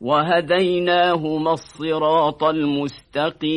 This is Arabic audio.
وهديناهما الصراط المستقيم